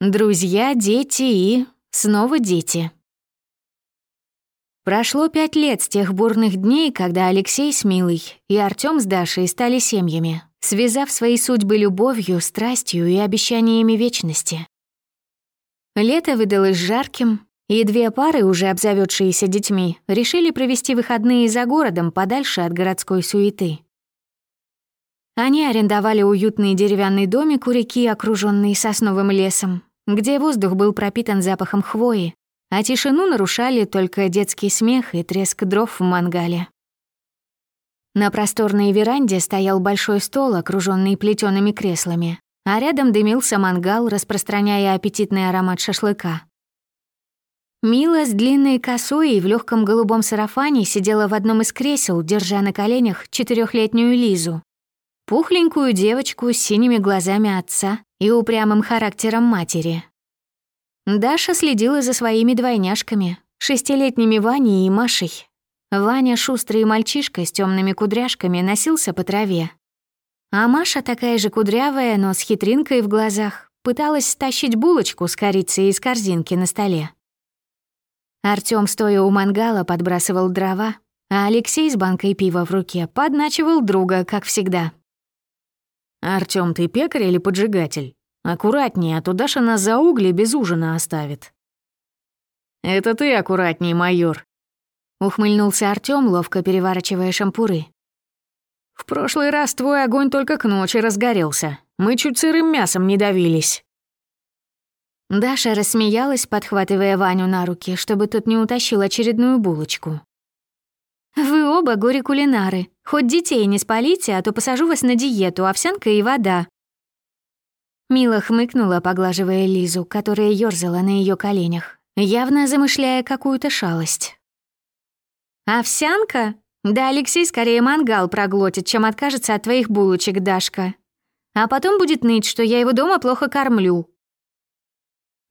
Друзья, дети и... снова дети. Прошло пять лет с тех бурных дней, когда Алексей с Милой и Артём с Дашей стали семьями, связав свои судьбы любовью, страстью и обещаниями вечности. Лето выдалось жарким, и две пары, уже обзаведшиеся детьми, решили провести выходные за городом подальше от городской суеты. Они арендовали уютный деревянный домик у реки, окруженный сосновым лесом, где воздух был пропитан запахом хвои, а тишину нарушали только детский смех и треск дров в мангале. На просторной веранде стоял большой стол, окруженный плетеными креслами, а рядом дымился мангал, распространяя аппетитный аромат шашлыка. Мила с длинной косой и в легком голубом сарафане сидела в одном из кресел, держа на коленях четырехлетнюю Лизу. Пухленькую девочку с синими глазами отца и упрямым характером матери. Даша следила за своими двойняшками, шестилетними Ваней и Машей. Ваня, шустрый мальчишка с темными кудряшками, носился по траве. А Маша, такая же кудрявая, но с хитринкой в глазах, пыталась стащить булочку с корицей из корзинки на столе. Артём, стоя у мангала, подбрасывал дрова, а Алексей с банкой пива в руке подначивал друга, как всегда. «Артём, ты пекарь или поджигатель? Аккуратнее, а то Даша нас за угли без ужина оставит». «Это ты аккуратней, майор», — ухмыльнулся Артём, ловко переворачивая шампуры. «В прошлый раз твой огонь только к ночи разгорелся. Мы чуть сырым мясом не давились». Даша рассмеялась, подхватывая Ваню на руки, чтобы тот не утащил очередную булочку. «Вы оба горе-кулинары. Хоть детей не спалите, а то посажу вас на диету, овсянка и вода». Мила хмыкнула, поглаживая Лизу, которая ёрзала на ее коленях, явно замышляя какую-то шалость. «Овсянка? Да Алексей скорее мангал проглотит, чем откажется от твоих булочек, Дашка. А потом будет ныть, что я его дома плохо кормлю».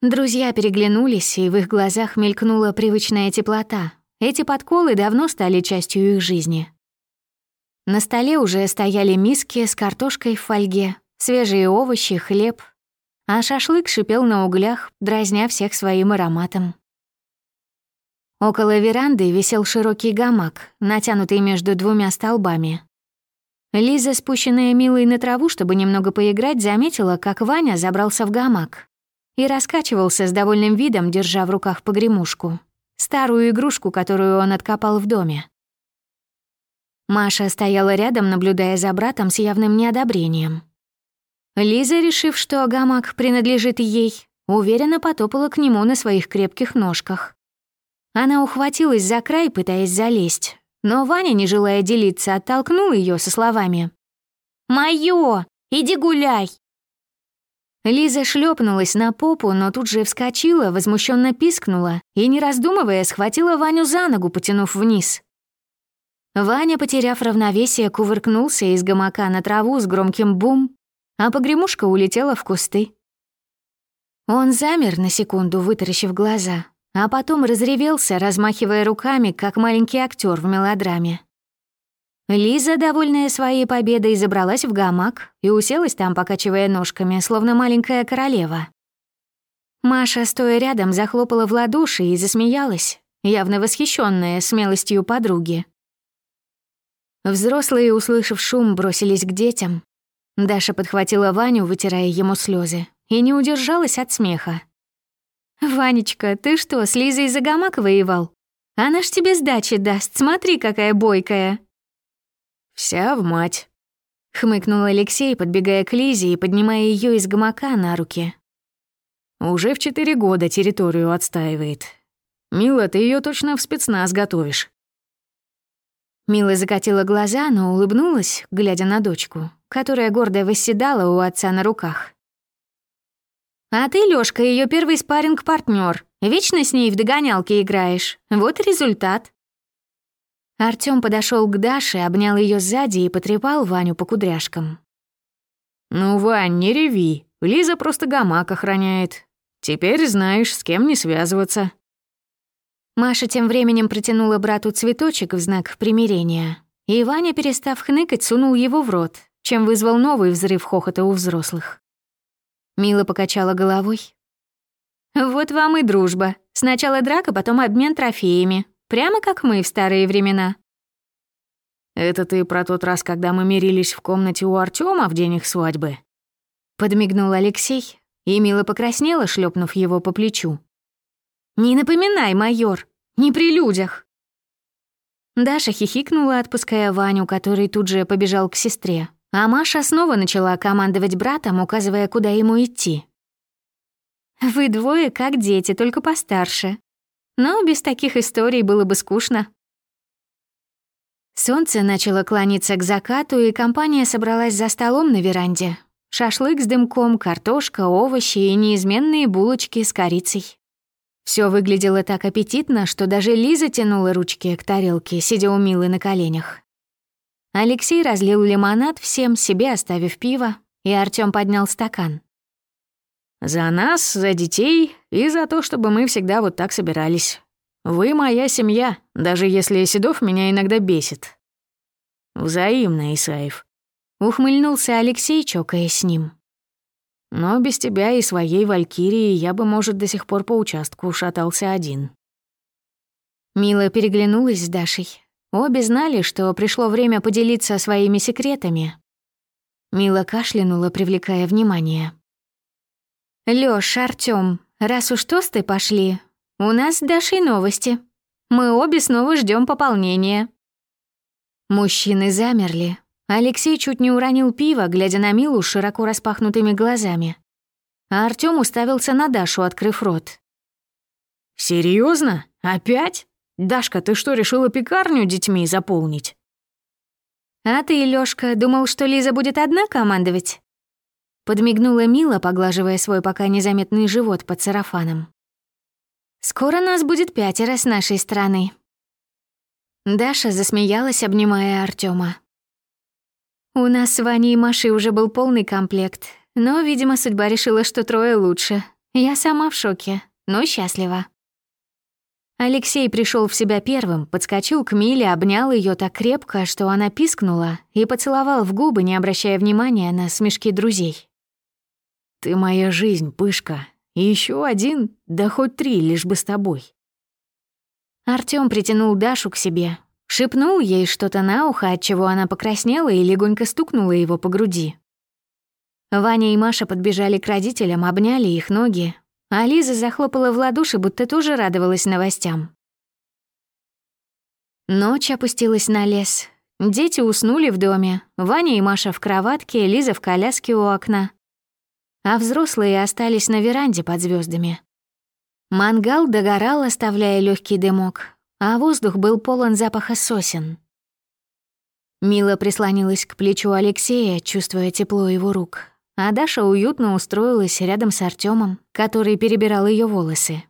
Друзья переглянулись, и в их глазах мелькнула привычная теплота, эти подколы давно стали частью их жизни. На столе уже стояли миски с картошкой в фольге, свежие овощи, хлеб, а шашлык шипел на углях, дразня всех своим ароматом. Около веранды висел широкий гамак, натянутый между двумя столбами. Лиза, спущенная Милой на траву, чтобы немного поиграть, заметила, как Ваня забрался в гамак и раскачивался с довольным видом, держа в руках погремушку старую игрушку, которую он откопал в доме. Маша стояла рядом, наблюдая за братом с явным неодобрением. Лиза, решив, что гамак принадлежит ей, уверенно потопала к нему на своих крепких ножках. Она ухватилась за край, пытаясь залезть, но Ваня, не желая делиться, оттолкнул ее со словами «Моё! Иди гуляй!» Лиза шлепнулась на попу, но тут же вскочила, возмущенно пискнула и, не раздумывая, схватила Ваню за ногу, потянув вниз. Ваня, потеряв равновесие, кувыркнулся из гамака на траву с громким бум, а погремушка улетела в кусты. Он замер на секунду, вытаращив глаза, а потом разревелся, размахивая руками, как маленький актер в мелодраме. Лиза, довольная своей победой, забралась в гамак и уселась там, покачивая ножками, словно маленькая королева. Маша, стоя рядом, захлопала в ладоши и засмеялась, явно восхищенная смелостью подруги. Взрослые, услышав шум, бросились к детям. Даша подхватила Ваню, вытирая ему слезы, и не удержалась от смеха. «Ванечка, ты что, с Лизой за гамак воевал? Она ж тебе сдачи даст, смотри, какая бойкая!» «Вся в мать», — хмыкнул Алексей, подбегая к Лизе и поднимая ее из гамака на руки. «Уже в четыре года территорию отстаивает. Мила, ты ее точно в спецназ готовишь». Мила закатила глаза, но улыбнулась, глядя на дочку, которая гордо восседала у отца на руках. «А ты, Лёшка, ее первый спарринг партнер Вечно с ней в догонялки играешь. Вот результат». Артём подошёл к Даше, обнял её сзади и потрепал Ваню по кудряшкам. «Ну, Вань, не реви. Лиза просто гамак охраняет. Теперь знаешь, с кем не связываться». Маша тем временем протянула брату цветочек в знак примирения, и Ваня, перестав хныкать, сунул его в рот, чем вызвал новый взрыв хохота у взрослых. Мила покачала головой. Вот вам и дружба. Сначала драка, потом обмен трофеями. Прямо как мы в старые времена. «Это ты про тот раз, когда мы мирились в комнате у Артема в день их свадьбы?» Подмигнул Алексей, и мило покраснела, шлепнув его по плечу. «Не напоминай, майор, не при людях!» Даша хихикнула, отпуская Ваню, который тут же побежал к сестре. А Маша снова начала командовать братом, указывая, куда ему идти. «Вы двое как дети, только постарше. Но без таких историй было бы скучно». Солнце начало клониться к закату, и компания собралась за столом на веранде. Шашлык с дымком, картошка, овощи и неизменные булочки с корицей. Все выглядело так аппетитно, что даже Лиза тянула ручки к тарелке, сидя у Милы на коленях. Алексей разлил лимонад всем, себе оставив пиво, и Артём поднял стакан. «За нас, за детей и за то, чтобы мы всегда вот так собирались. Вы моя семья, даже если Седов меня иногда бесит. Взаимно, Исаев. Ухмыльнулся Алексей, чокаясь с ним. Но без тебя и своей Валькирии я бы, может, до сих пор по участку шатался один. Мила переглянулась с Дашей. Обе знали, что пришло время поделиться своими секретами. Мила кашлянула, привлекая внимание. «Лёш, Артём, раз уж тосты пошли, у нас с Дашей новости. Мы обе снова ждем пополнения». Мужчины замерли. Алексей чуть не уронил пиво, глядя на Милу широко распахнутыми глазами. А Артём уставился на Дашу, открыв рот. Серьезно? Опять? Дашка, ты что, решила пекарню детьми заполнить?» «А ты, Лёшка, думал, что Лиза будет одна командовать?» Подмигнула Мила, поглаживая свой пока незаметный живот под сарафаном. Скоро нас будет пятеро с нашей стороны». Даша засмеялась, обнимая Артема. «У нас с Ваней и Машей уже был полный комплект, но, видимо, судьба решила, что трое лучше. Я сама в шоке, но счастлива». Алексей пришел в себя первым, подскочил к Миле, обнял ее так крепко, что она пискнула, и поцеловал в губы, не обращая внимания на смешки друзей. «Ты моя жизнь, Пышка, и еще один, да хоть три, лишь бы с тобой. Артём притянул Дашу к себе, шепнул ей что-то на ухо, от чего она покраснела и легонько стукнула его по груди. Ваня и Маша подбежали к родителям, обняли их ноги, а Лиза захлопала в ладоши, будто тоже радовалась новостям. Ночь опустилась на лес. Дети уснули в доме. Ваня и Маша в кроватке, Лиза в коляске у окна а взрослые остались на веранде под звездами. Мангал догорал, оставляя легкий дымок, а воздух был полон запаха сосен. Мила прислонилась к плечу Алексея, чувствуя тепло его рук, а Даша уютно устроилась рядом с Артемом, который перебирал ее волосы.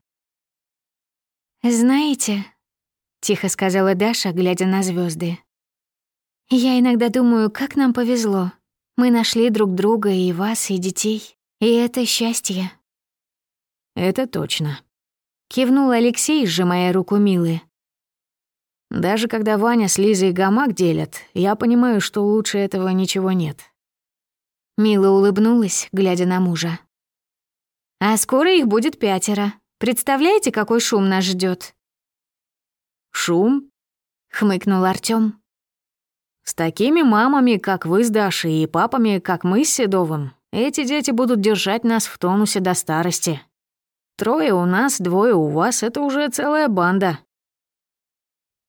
«Знаете», — тихо сказала Даша, глядя на звезды, «я иногда думаю, как нам повезло. Мы нашли друг друга и вас, и детей. И это счастье. Это точно. Кивнул Алексей, сжимая руку Милы. Даже когда Ваня с Лизой гамак делят, я понимаю, что лучше этого ничего нет. Мила улыбнулась, глядя на мужа. А скоро их будет пятеро. Представляете, какой шум нас ждет? Шум? хмыкнул Артём. С такими мамами, как вы с Дашей, и папами, как мы с Седовым, эти дети будут держать нас в тонусе до старости. Трое у нас, двое у вас — это уже целая банда».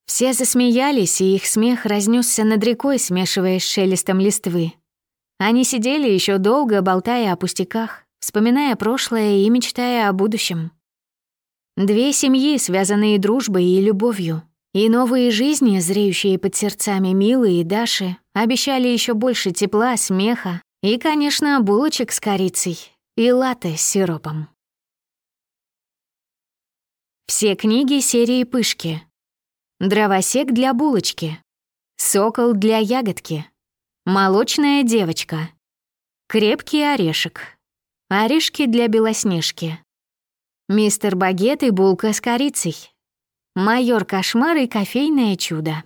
Все засмеялись, и их смех разнесся над рекой, смешиваясь с шелестом листвы. Они сидели еще долго, болтая о пустяках, вспоминая прошлое и мечтая о будущем. Две семьи, связанные дружбой и любовью, и новые жизни, зреющие под сердцами Милы и Даши, обещали еще больше тепла, смеха, и, конечно, булочек с корицей и латте с сиропом. Все книги серии «Пышки». Дровосек для булочки. Сокол для ягодки. Молочная девочка. Крепкий орешек. Орешки для белоснежки. Мистер Багет и булка с корицей. Майор Кошмар и кофейное чудо.